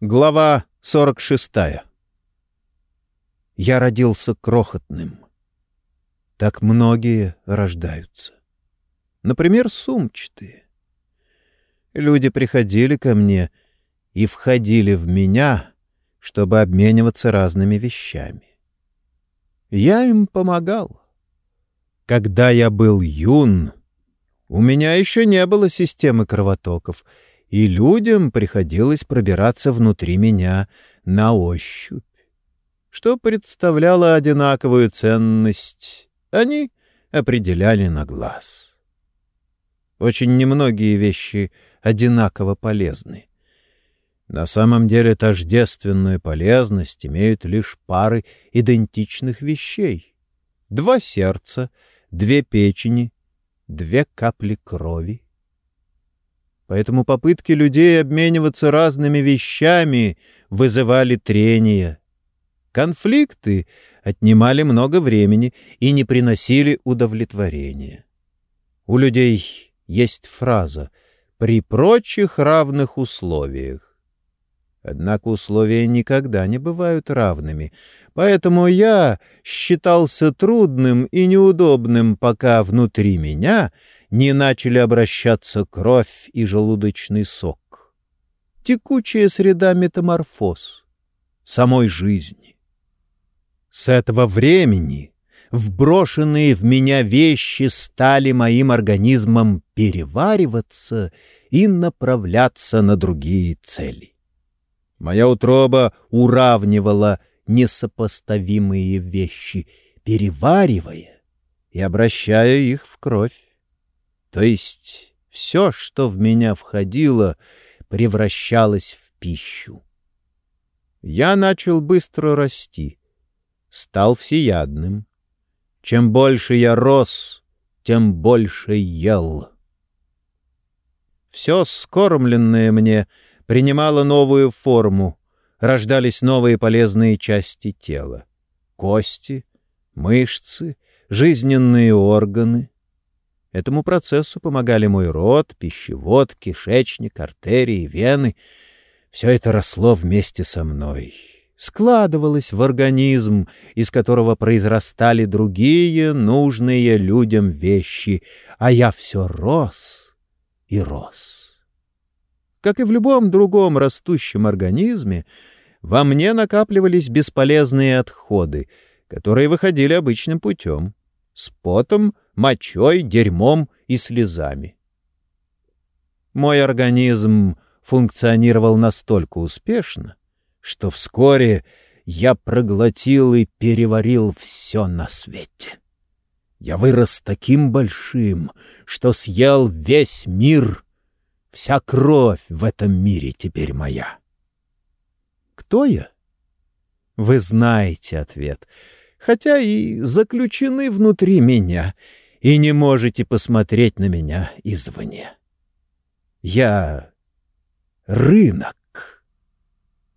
Глава 46. Я родился крохотным. Так многие рождаются. Например, сумчатые. Люди приходили ко мне и входили в меня, чтобы обмениваться разными вещами. Я им помогал. Когда я был юн, у меня еще не было системы кровотоков — и людям приходилось пробираться внутри меня на ощупь, что представляло одинаковую ценность. Они определяли на глаз. Очень немногие вещи одинаково полезны. На самом деле тождественную полезность имеют лишь пары идентичных вещей. Два сердца, две печени, две капли крови. Поэтому попытки людей обмениваться разными вещами вызывали трения. Конфликты отнимали много времени и не приносили удовлетворения. У людей есть фраза «при прочих равных условиях». Однако условия никогда не бывают равными, поэтому я считался трудным и неудобным, пока внутри меня не начали обращаться кровь и желудочный сок. Текучая среда метаморфоз самой жизни. С этого времени вброшенные в меня вещи стали моим организмом перевариваться и направляться на другие цели. Моя утроба уравнивала несопоставимые вещи, переваривая и обращая их в кровь. То есть все, что в меня входило, превращалось в пищу. Я начал быстро расти, стал всеядным. Чем больше я рос, тем больше ел. Все скормленное мне — принимала новую форму, рождались новые полезные части тела. Кости, мышцы, жизненные органы. Этому процессу помогали мой рот, пищевод, кишечник, артерии, вены. Все это росло вместе со мной, складывалось в организм, из которого произрастали другие нужные людям вещи, а я все рос и рос. Как и в любом другом растущем организме, во мне накапливались бесполезные отходы, которые выходили обычным путем — с потом, мочой, дерьмом и слезами. Мой организм функционировал настолько успешно, что вскоре я проглотил и переварил все на свете. Я вырос таким большим, что съел весь мир Вся кровь в этом мире теперь моя. Кто я? Вы знаете ответ, хотя и заключены внутри меня, и не можете посмотреть на меня извне. Я рынок.